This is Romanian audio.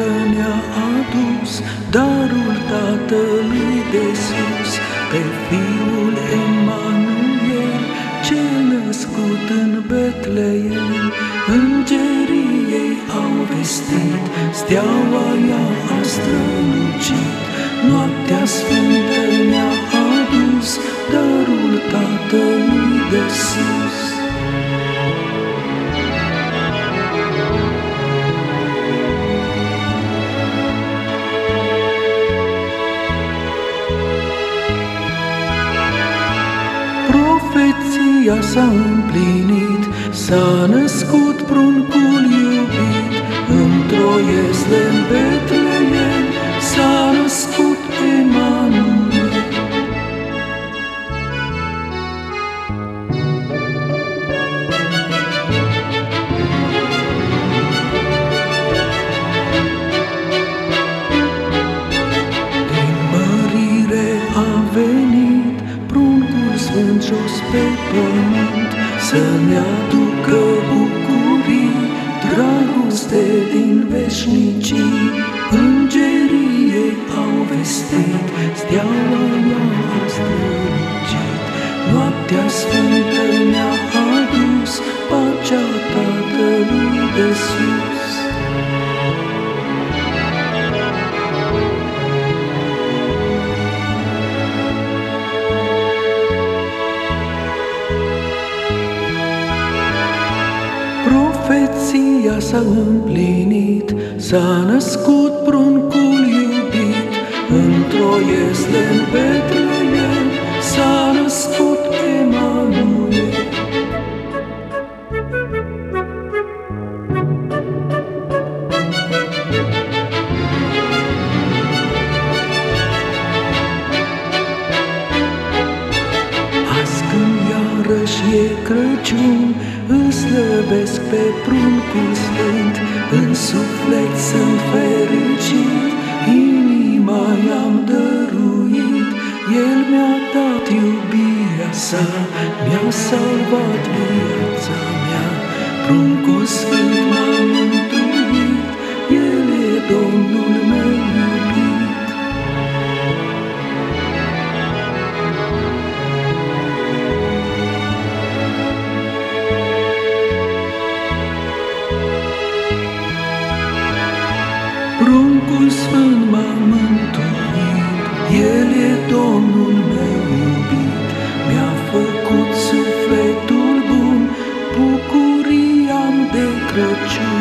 mi-a adus darul Tatălui de sus, pe Fiul Emanuel, cel născut în Betleem. Îngerii ei au vestit, steaua ea a strălucit, noaptea sfântă mi-a adus darul Tatălui de sus. Profeția s-a împlinit, s-a născut pruncul pruncul sfânt jos pe pământ Să-mi aducă bucurii, dragoste din veșnicii. Îngerii ei au vestit, steaua ea a strălucit. Noaptea sfântă mi-a adus pacea Tatălui de sus Profeția s-a împlinit, s-a născut pruncul iubit, într-o este în Betleem, iarăși e Crăciun, îl slăbesc pe pruncul sfânt, în suflet sunt fericit, inima i-am dăruit, el mi-a dat iubirea sa, mi-a salvat viața approach